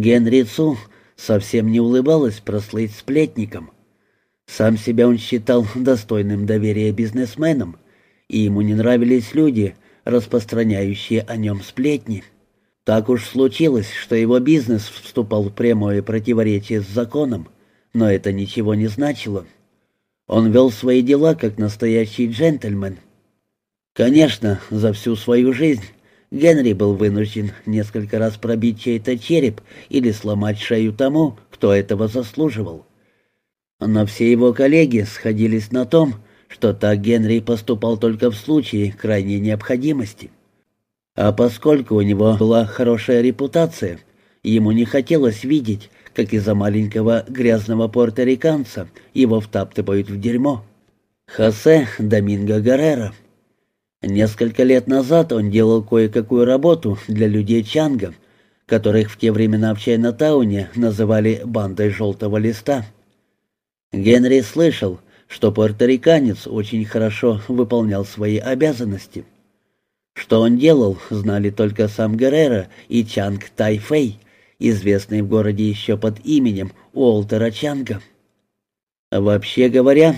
Генри Цу совсем не улыбалась прослыть сплетником. Сам себя он считал достойным доверия бизнесменом, и ему не нравились люди, распространяющие о нем сплетни. Так уж случилось, что его бизнес вступал в прямое противоречие с законом, но это ничего не значило. Он вел свои дела как настоящий джентльмен. Конечно, за всю свою жизнь Генри был вынужден несколько раз пробить чей-то череп или сломать шею тому, кто этого заслуживал. Но все его коллеги сходились на том, что так Генри поступал только в случае крайней необходимости. А поскольку у него была хорошая репутация, ему не хотелось видеть, как из-за маленького грязного порториканца его втаптывают в дерьмо. Хосе Доминго Гаррера. Несколько лет назад он делал кое-какую работу для людей Чанга, которых в те времена в Чайнатауне называли «бандой желтого листа». Генри слышал, что порториканец очень хорошо выполнял свои обязанности. Что он делал, знали только сам Геррера и Чанг Тайфэй, известный в городе еще под именем Уолтера Чанга. Вообще говоря,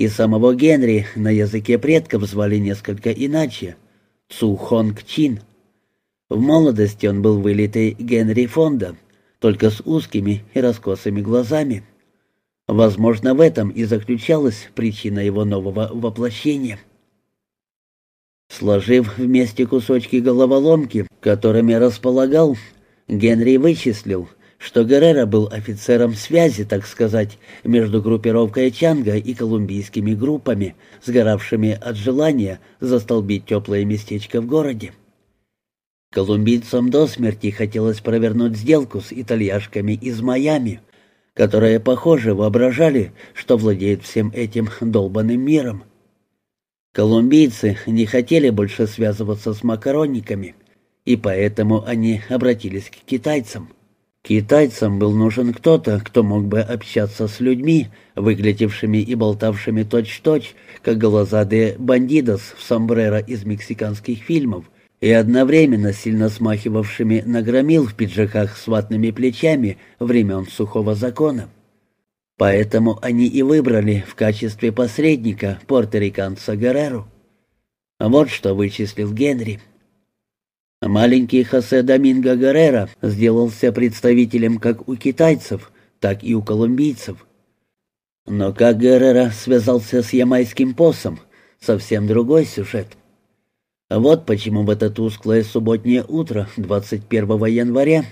и самого Генри на языке предков звали несколько иначе — Цу Хонг Чин. В молодости он был вылитый Генри Фонда, только с узкими и раскосыми глазами. Возможно, в этом и заключалась причина его нового воплощения. Сложив вместе кусочки головоломки, которыми располагал, Генри вычислил, что Геррера был офицером связи, так сказать, между группировкой Чанга и колумбийскими группами, сгоравшими от желания застолбить теплое местечко в городе. Колумбийцам до смерти хотелось провернуть сделку с итальяшками из Майами, которые, похоже, воображали, что владеют всем этим долбанным миром. Колумбийцы не хотели больше связываться с макаронниками, и поэтому они обратились к китайцам. Китайцам был нужен кто-то, кто мог бы общаться с людьми, выглядевшими и болтавшими точь-в-точь, как глаза бандидос в сомбреро из мексиканских фильмов, и одновременно сильно смахивавшими на громил в пиджаках с ватными плечами времен сухого закона. Поэтому они и выбрали в качестве посредника порториканца Герреру. Вот что вычислил Генри. Маленький Хосе Доминго Геррера сделался представителем как у китайцев, так и у колумбийцев. Но как Геррера связался с ямайским посом, совсем другой сюжет. Вот почему в это тусклое субботнее утро 21 января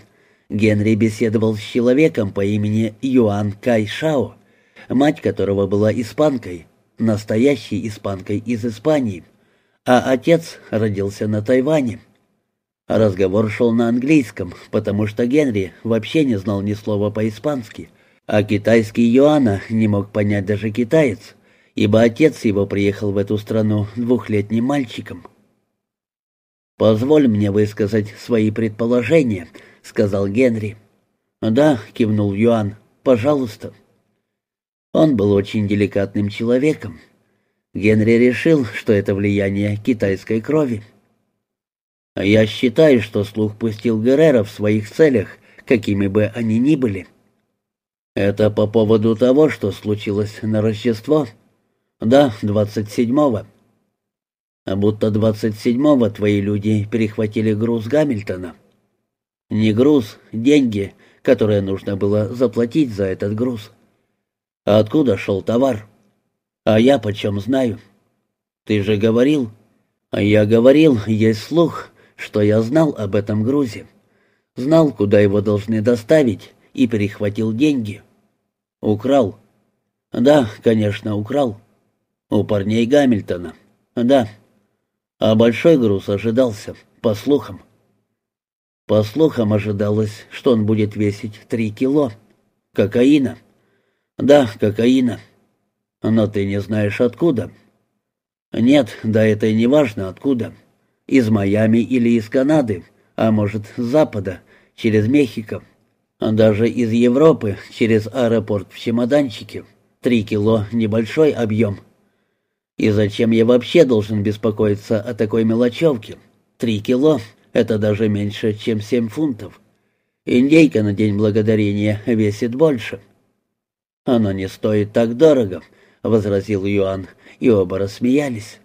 Генри беседовал с человеком по имени Юан Кай Шао, мать которого была испанкой, настоящей испанкой из Испании, а отец родился на Тайване. Разговор шел на английском, потому что Генри вообще не знал ни слова по-испански, а китайский Юана не мог понять даже китаец, ибо отец его приехал в эту страну двухлетним мальчиком. «Позволь мне высказать свои предположения», — сказал Генри. «Да», — кивнул Юан, — «пожалуйста». Он был очень деликатным человеком. Генри решил, что это влияние китайской крови. Я считаю, что слух пустил Геррера в своих целях, какими бы они ни были. Это по поводу того, что случилось на Рождество? Да, двадцать седьмого. А будто двадцать седьмого твои люди перехватили груз Гамильтона. Не груз, деньги, которые нужно было заплатить за этот груз. А откуда шел товар? А я почем знаю? Ты же говорил. А я говорил, есть слух, что я знал об этом грузе. Знал, куда его должны доставить, и перехватил деньги. Украл. Да, конечно, украл. У парней Гамильтона. Да. А большой груз ожидался, по слухам. По слухам ожидалось, что он будет весить три кило. Кокаина. Да, кокаина. Но ты не знаешь откуда. Нет, да это и не важно откуда. Из Майами или из Канады, а может, с Запада, через Мехико. Даже из Европы, через аэропорт в чемоданчике. Три кило — небольшой объем. И зачем я вообще должен беспокоиться о такой мелочевке? Три кило — это даже меньше, чем семь фунтов. Индейка на День Благодарения весит больше». «Оно не стоит так дорого», — возразил Юан, и оба рассмеялись.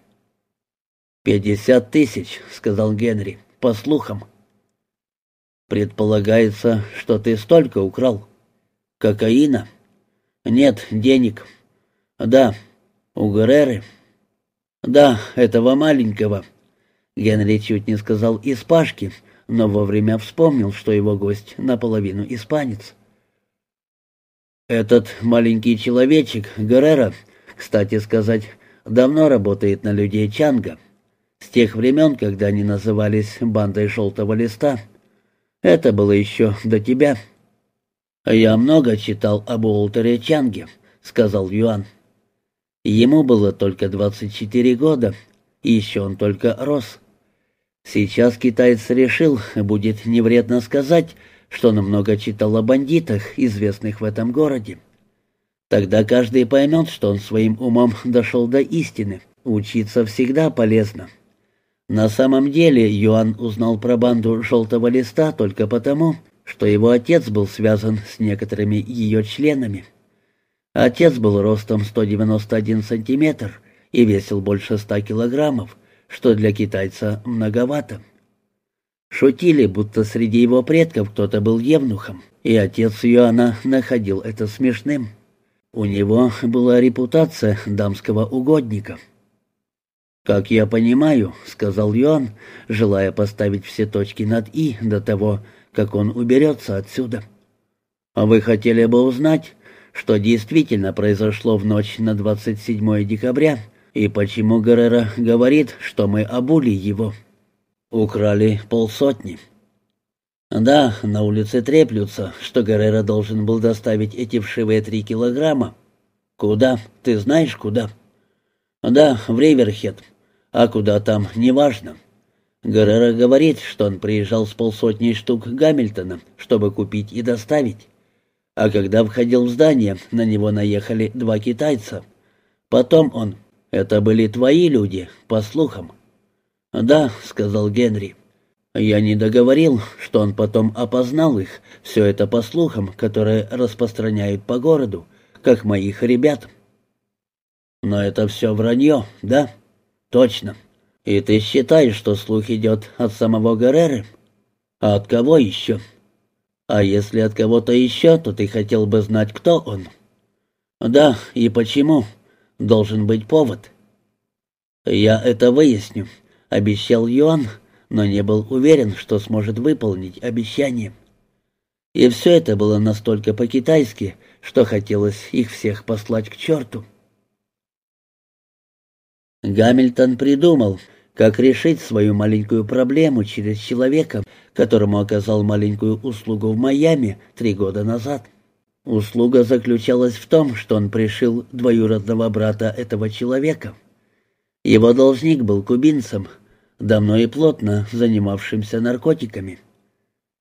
«Пятьдесят тысяч», — сказал Генри, — «по слухам». «Предполагается, что ты столько украл». «Кокаина?» «Нет, денег». «Да, у Герреры». «Да, этого маленького». Генри чуть не сказал «испашки», но вовремя вспомнил, что его гость наполовину испанец. «Этот маленький человечек, Геррера, кстати сказать, давно работает на людей Чанга. С тех времен, когда они назывались «бандой желтого листа». Это было еще до тебя». «Я много читал об Уолтере Чанге», — сказал Юан. Ему было только 24 года, и еще он только рос. Сейчас китаец решил, будет невредно сказать, что он много читал о бандитах, известных в этом городе. Тогда каждый поймет, что он своим умом дошел до истины. Учиться всегда полезно. На самом деле Юан узнал про банду «желтого листа» только потому, что его отец был связан с некоторыми ее членами. Отец был ростом 191 сантиметр и весил больше 100 килограммов, что для китайца многовато. Шутили, будто среди его предков кто-то был евнухом, и отец Юана находил это смешным. У него была репутация дамского угодника. «Как я понимаю», — сказал Юан, желая поставить все точки над «и» до того, как он уберется отсюда. «А вы хотели бы узнать, что действительно произошло в ночь на 27 декабря, и почему Геррера говорит, что мы обули его?» Украли полсотни. Да, на улице треплются, что Геррера должен был доставить эти вшивые три килограмма. Куда? Ты знаешь, куда? Да, в Риверхед. А куда там, неважно. Геррера говорит, что он приезжал с полсотни штук Гамильтона, чтобы купить и доставить. А когда входил в здание, на него наехали два китайца. Потом он... Это были твои люди, по слухам. «Да», — сказал Генри. «Я не договорил, что он потом опознал их, все это по слухам, которые распространяют по городу, как моих ребят». «Но это все вранье, да?» «Точно. И ты считаешь, что слух идет от самого Герреры? А от кого еще?» «А если от кого-то еще, то ты хотел бы знать, кто он?» «Да, и почему? Должен быть повод». «Я это выясню», Обещал Юан, но не был уверен, что сможет выполнить обещание. И все это было настолько по-китайски, что хотелось их всех послать к черту. Гамильтон придумал, как решить свою маленькую проблему через человека, которому оказал маленькую услугу в Майами три года назад. Услуга заключалась в том, что он пришил двоюродного брата этого человека. Его должник был кубинцем, давно и плотно занимавшимся наркотиками.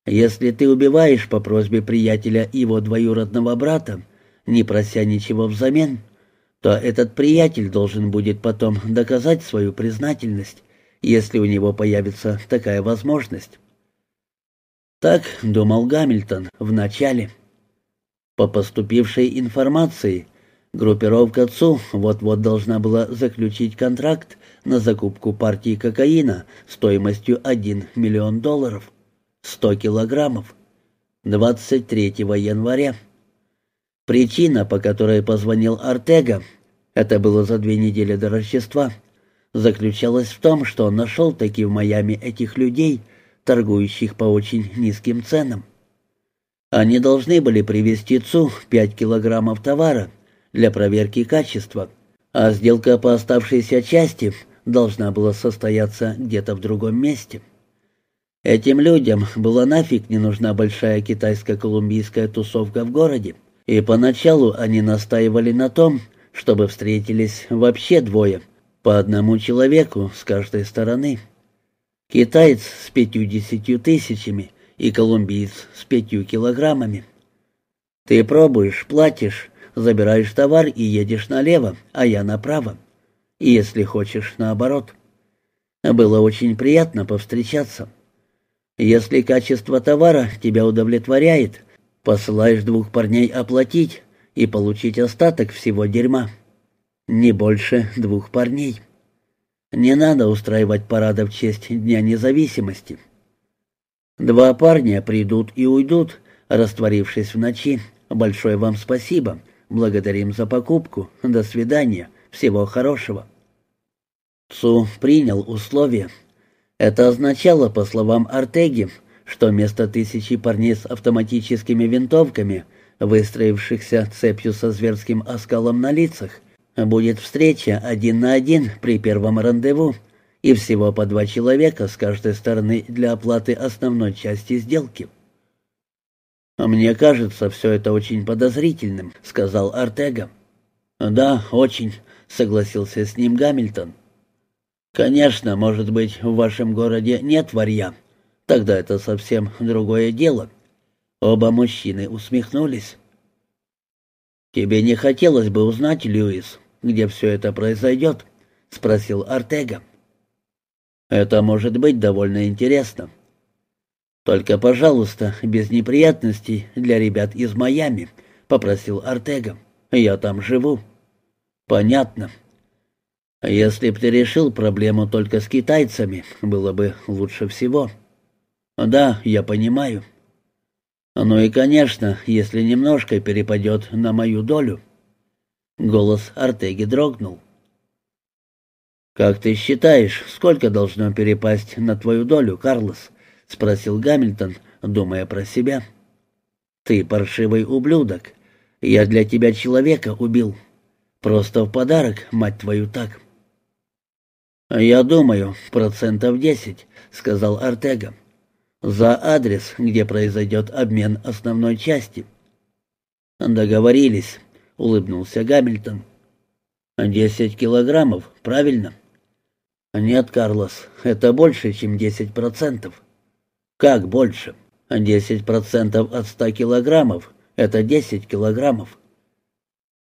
Если ты убиваешь по просьбе приятеля его двоюродного брата, не прося ничего взамен, то этот приятель должен будет потом доказать свою признательность, если у него появится такая возможность. Так думал Гамильтон в начале. По поступившей информации, группировка ЦУ вот-вот должна была заключить контракт на закупку партии кокаина стоимостью 1 миллион долларов, 100 килограммов, 23 января. Причина, по которой позвонил Артега, это было за две недели до Рождества, заключалась в том, что он нашел таки в Майами этих людей, торгующих по очень низким ценам. Они должны были привезти ЦУ 5 килограммов товара для проверки качества, а сделка по оставшейся части должна была состояться где-то в другом месте. Этим людям была нафиг не нужна большая китайско-колумбийская тусовка в городе, и поначалу они настаивали на том, чтобы встретились вообще двое, по одному человеку с каждой стороны. Китаец с пятью-десятью тысячами и колумбиец с пятью килограммами. Ты пробуешь, платишь, забираешь товар и едешь налево, а я направо и, если хочешь, наоборот. Было очень приятно повстречаться. Если качество товара тебя удовлетворяет, посылаешь двух парней оплатить и получить остаток всего дерьма. Не больше двух парней. Не надо устраивать парада в честь Дня независимости. Два парня придут и уйдут, растворившись в ночи. Большое вам спасибо. Благодарим за покупку. До свидания. Всего хорошего. Цу принял условия. Это означало, по словам Артеги, что вместо тысячи парней с автоматическими винтовками, выстроившихся цепью со зверским оскалом на лицах, будет встреча один на один при первом рандеву, и всего по два человека с каждой стороны для оплаты основной части сделки. «Мне кажется, все это очень подозрительным», — сказал Артега. «Да, очень», — согласился с ним Гамильтон. «Конечно, может быть, в вашем городе нет варья. Тогда это совсем другое дело». Оба мужчины усмехнулись. «Тебе не хотелось бы узнать, Льюис, где все это произойдет?» — спросил Артега. «Это может быть довольно интересно. Только, пожалуйста, без неприятностей для ребят из Майами», — попросил Артега. «Я там живу». «Понятно. Если б ты решил проблему только с китайцами, было бы лучше всего». «Да, я понимаю». «Ну и, конечно, если немножко перепадет на мою долю». Голос Артеги дрогнул. «Как ты считаешь, сколько должно перепасть на твою долю, Карлос?» — спросил Гамильтон, думая про себя. «Ты паршивый ублюдок. Я для тебя человека убил. Просто в подарок, мать твою, так». «Я думаю, процентов десять», — сказал Артега за адрес, где произойдет обмен основной части. «Договорились», — улыбнулся Гамильтон. «Десять килограммов, правильно?» «Нет, Карлос, это больше, чем десять процентов». «Как больше?» «Десять процентов от ста килограммов — это десять килограммов».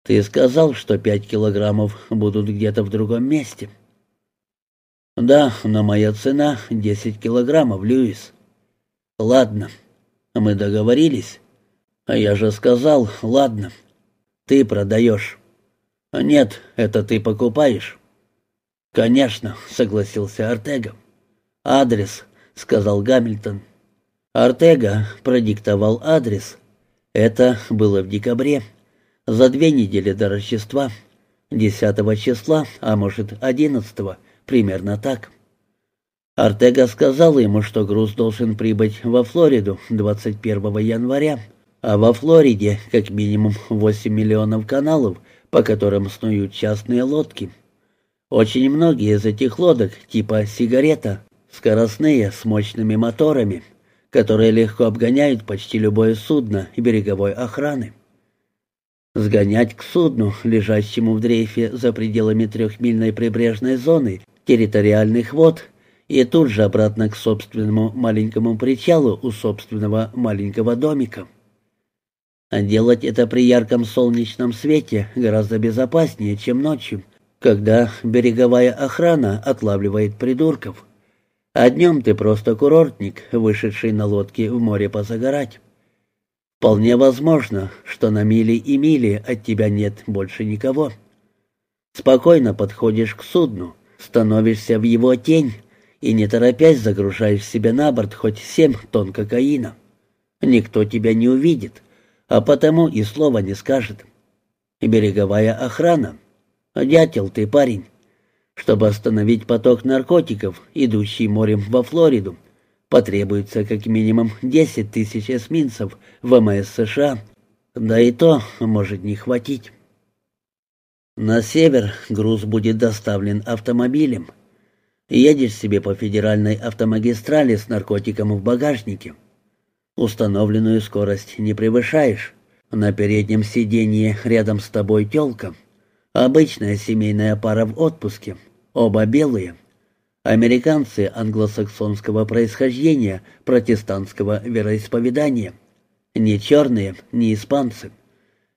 «Ты сказал, что пять килограммов будут где-то в другом месте». «Да, но моя цена — десять килограммов, Льюис». «Ладно, мы договорились?» «А я же сказал, ладно. Ты продаешь». «Нет, это ты покупаешь». «Конечно», — согласился Артега. «Адрес», — сказал Гамильтон. Артега продиктовал адрес. Это было в декабре, за две недели до Рождества, 10 числа, а может, 11, примерно так. Артега сказал ему, что груз должен прибыть во Флориду 21 января, а во Флориде как минимум 8 миллионов каналов, по которым снуют частные лодки. Очень многие из этих лодок, типа «сигарета», скоростные, с мощными моторами, которые легко обгоняют почти любое судно береговой охраны. Сгонять к судну, лежащему в дрейфе за пределами трехмильной прибрежной зоны территориальных вод – и тут же обратно к собственному маленькому причалу у собственного маленького домика. А делать это при ярком солнечном свете гораздо безопаснее, чем ночью, когда береговая охрана отлавливает придурков. А днем ты просто курортник, вышедший на лодке в море позагорать. Вполне возможно, что на мили и мили от тебя нет больше никого. Спокойно подходишь к судну, становишься в его тень, и не торопясь загружаешь себе на борт хоть семь тонн кокаина. Никто тебя не увидит, а потому и слова не скажет. Береговая охрана. Дятел ты, парень. Чтобы остановить поток наркотиков, идущий морем во Флориду, потребуется как минимум 10 тысяч эсминцев ВМС США, да и то может не хватить. На север груз будет доставлен автомобилем, Едешь себе по федеральной автомагистрали с наркотиком в багажнике. Установленную скорость не превышаешь. На переднем сиденье рядом с тобой тёлка. Обычная семейная пара в отпуске. Оба белые. Американцы англосаксонского происхождения, протестантского вероисповедания. Не черные, не испанцы.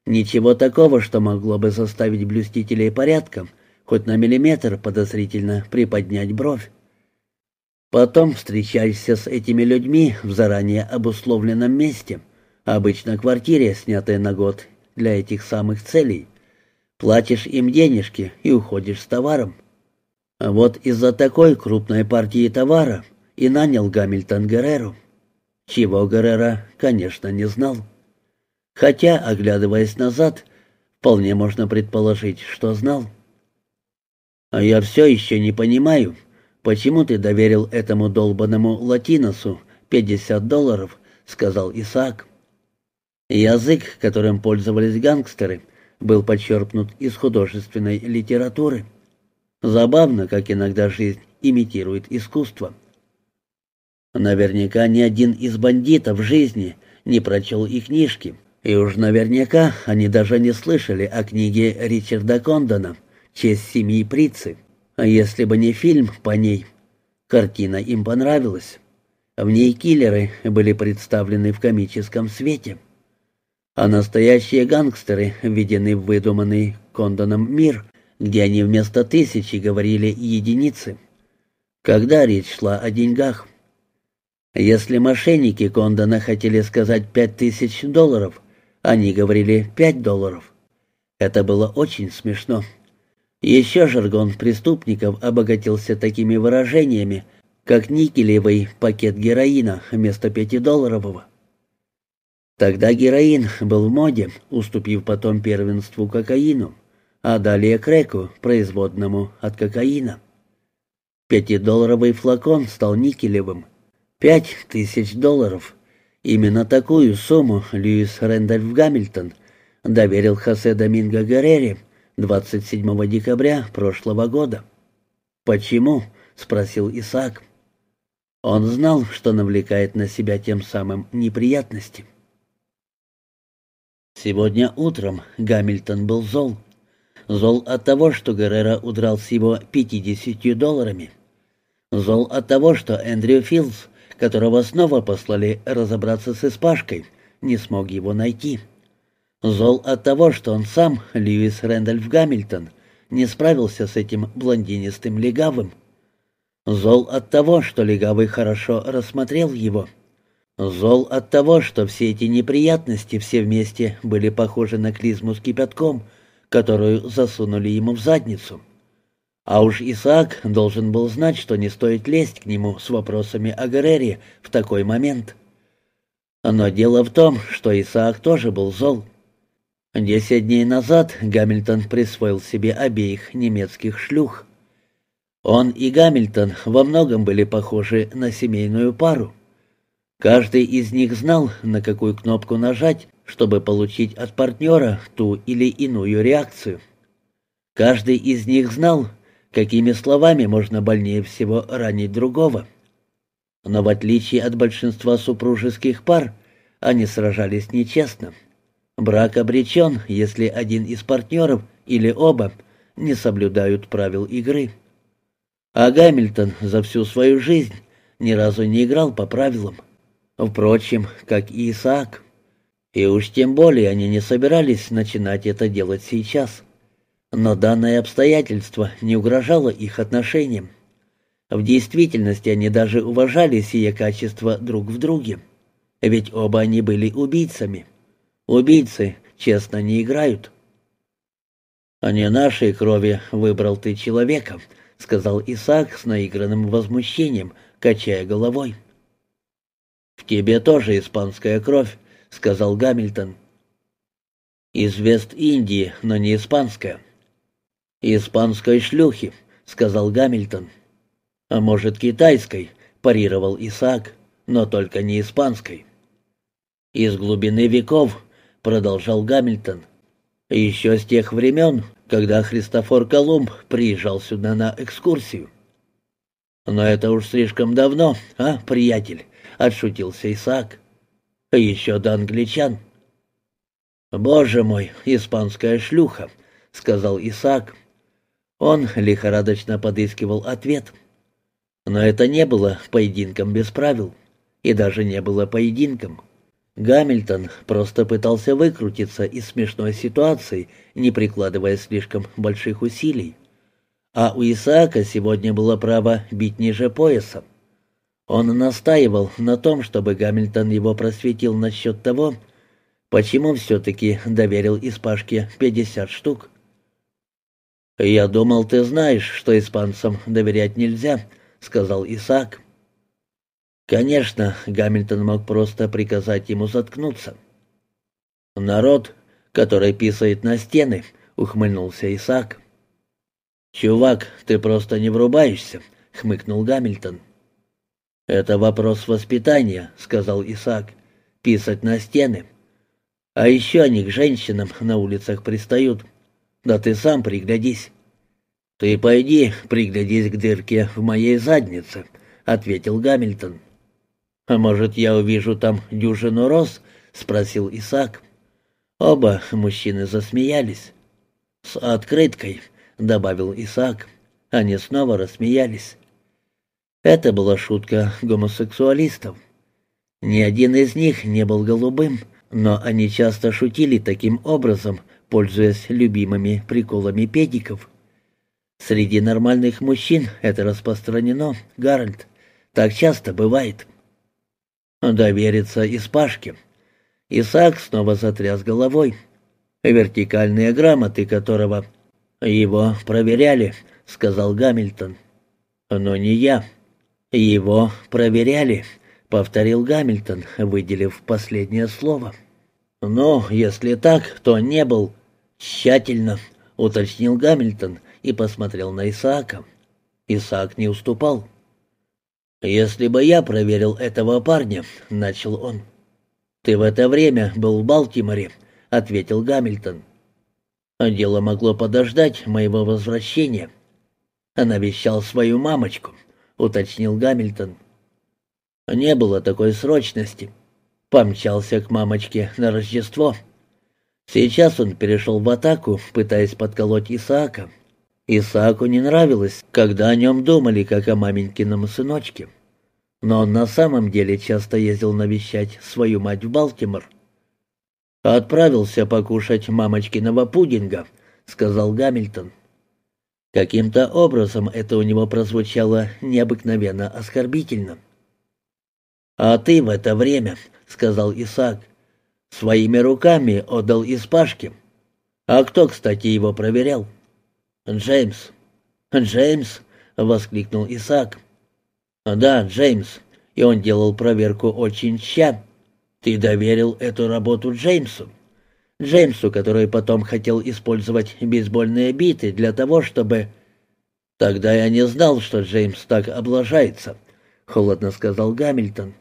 Ничего такого, что могло бы заставить блюстителей порядка хоть на миллиметр подозрительно приподнять бровь. Потом встречаешься с этими людьми в заранее обусловленном месте, обычно квартире, снятой на год для этих самых целей. Платишь им денежки и уходишь с товаром. Вот из-за такой крупной партии товара и нанял Гамильтон Герреру. Чего Геррера, конечно, не знал. Хотя, оглядываясь назад, вполне можно предположить, что знал. «А я все еще не понимаю, почему ты доверил этому долбанному латиносу 50 долларов», — сказал Исаак. Язык, которым пользовались гангстеры, был подчеркнут из художественной литературы. Забавно, как иногда жизнь имитирует искусство. Наверняка ни один из бандитов в жизни не прочел и книжки, и уж наверняка они даже не слышали о книге Ричарда Кондона «Честь семьи Прицы». А если бы не фильм по ней, картина им понравилась. В ней киллеры были представлены в комическом свете. А настоящие гангстеры введены в выдуманный Кондоном мир, где они вместо тысячи говорили единицы. Когда речь шла о деньгах, если мошенники Кондона хотели сказать пять тысяч долларов, они говорили пять долларов. Это было очень смешно. Еще жаргон преступников обогатился такими выражениями, как никелевый пакет героина вместо пятидолларового. Тогда героин был в моде, уступив потом первенству кокаину, а далее креку, производному от кокаина. Пятидолларовый флакон стал никелевым, Пять тысяч долларов. Именно такую сумму Льюис Рэндольф Гамильтон доверил Хосе Доминго Геррере 27 декабря прошлого года. «Почему?» — спросил Исаак. Он знал, что навлекает на себя тем самым неприятности. Сегодня утром Гамильтон был зол. Зол от того, что Геррера удрал с его 50 долларами. Зол от того, что Эндрю Филдс которого снова послали разобраться с Испашкой, не смог его найти. Зол от того, что он сам, Льюис Рэндольф Гамильтон, не справился с этим блондинистым легавым. Зол от того, что легавый хорошо рассмотрел его. Зол от того, что все эти неприятности все вместе были похожи на клизму с кипятком, которую засунули ему в задницу. А уж Исаак должен был знать, что не стоит лезть к нему с вопросами о Герере в такой момент. Но дело в том, что Исаак тоже был зол. Десять дней назад Гамильтон присвоил себе обеих немецких шлюх. Он и Гамильтон во многом были похожи на семейную пару. Каждый из них знал, на какую кнопку нажать, чтобы получить от партнера ту или иную реакцию. Каждый из них знал, какими словами можно больнее всего ранить другого. Но в отличие от большинства супружеских пар, они сражались нечестно. Брак обречен, если один из партнеров или оба не соблюдают правил игры. А Гамильтон за всю свою жизнь ни разу не играл по правилам. Впрочем, как и Исаак. И уж тем более они не собирались начинать это делать сейчас. Но данное обстоятельство не угрожало их отношениям. В действительности они даже уважали сие качество друг в друге. Ведь оба они были убийцами. Убийцы честно не играют. «А не нашей крови выбрал ты человека», — сказал Исаак с наигранным возмущением, качая головой. «В тебе тоже испанская кровь», — сказал Гамильтон. «Из Вест-Индии, но не испанская». «Испанской шлюхи», — сказал Гамильтон. «А может, китайской», — парировал Исаак, — «но только не испанской». «Из глубины веков», — продолжал Гамильтон, — «еще с тех времен, когда Христофор Колумб приезжал сюда на экскурсию». «Но это уж слишком давно, а, приятель?» — отшутился Исаак. «Еще до англичан». «Боже мой, испанская шлюха», — сказал Исаак, он лихорадочно подыскивал ответ. Но это не было поединком без правил. И даже не было поединком. Гамильтон просто пытался выкрутиться из смешной ситуации, не прикладывая слишком больших усилий. А у Исаака сегодня было право бить ниже пояса. Он настаивал на том, чтобы Гамильтон его просветил насчет того, почему все-таки доверил Испашке 50 штук. «Я думал, ты знаешь, что испанцам доверять нельзя», — сказал Исаак. Конечно, Гамильтон мог просто приказать ему заткнуться. «Народ, который писает на стены», — ухмыльнулся Исаак. «Чувак, ты просто не врубаешься», — хмыкнул Гамильтон. «Это вопрос воспитания», — сказал Исаак. «Писать на стены. А еще они к женщинам на улицах пристают. Да ты сам приглядись». «Ты пойди, приглядись к дырке в моей заднице», — ответил Гамильтон. «А может, я увижу там дюжину роз?» — спросил Исаак. Оба мужчины засмеялись. «С открыткой», — добавил Исаак. Они снова рассмеялись. Это была шутка гомосексуалистов. Ни один из них не был голубым, но они часто шутили таким образом, пользуясь любимыми приколами педиков. Среди нормальных мужчин это распространено, Гарольд. Так часто бывает. Довериться Испашке. Исаак снова затряс головой. Вертикальные грамоты которого... «Его проверяли», — сказал Гамильтон. «Но не я». «Его проверяли», — повторил Гамильтон, выделив последнее слово. «Ну, если так, то не был...» «Тщательно», — уточнил Гамильтон и посмотрел на Исаака. Исаак не уступал. «Если бы я проверил этого парня», — начал он. «Ты в это время был в Балтиморе», — ответил Гамильтон. «Дело могло подождать моего возвращения». Она вещал свою мамочку уточнил Гамильтон. Не было такой срочности. Помчался к мамочке на Рождество. Сейчас он перешел в атаку, пытаясь подколоть Исаака. Исааку не нравилось, когда о нем думали, как о маменькином сыночке. Но он на самом деле часто ездил навещать свою мать в Балтимор. «Отправился покушать мамочкиного пудинга», — сказал Гамильтон. Каким-то образом это у него прозвучало необыкновенно оскорбительно. «А ты в это время», — сказал Исаак, — «своими руками отдал Испашке. А кто, кстати, его проверял?» «Джеймс». «Джеймс?» — воскликнул Исаак. «Да, Джеймс, и он делал проверку очень тща. Ты доверил эту работу Джеймсу?» Джеймсу, который потом хотел использовать бейсбольные биты для того, чтобы... «Тогда я не знал, что Джеймс так облажается», — холодно сказал Гамильтон.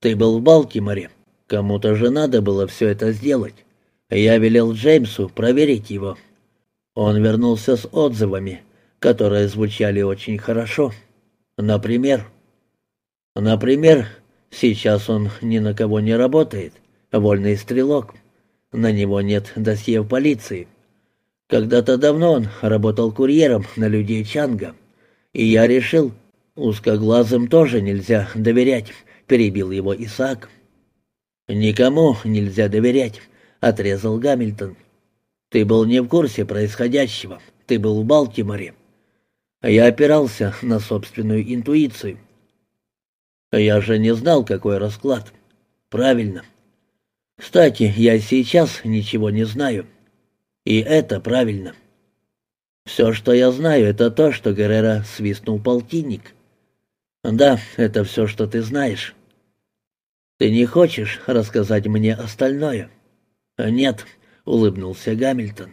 «Ты был в Балтиморе. Кому-то же надо было все это сделать. Я велел Джеймсу проверить его». Он вернулся с отзывами, которые звучали очень хорошо. Например... Например, сейчас он ни на кого не работает, вольный стрелок. На него нет досье в полиции. Когда-то давно он работал курьером на людей Чанга. И я решил, узкоглазым тоже нельзя доверять, перебил его Исаак. «Никому нельзя доверять», — отрезал Гамильтон. «Ты был не в курсе происходящего. Ты был в Балтиморе. Я опирался на собственную интуицию. Я же не знал, какой расклад. Правильно. Кстати, я сейчас ничего не знаю. И это правильно. Все, что я знаю, это то, что Геррера свистнул полтинник. Да, это все, что ты знаешь. Ты не хочешь рассказать мне остальное? Нет, улыбнулся Гамильтон.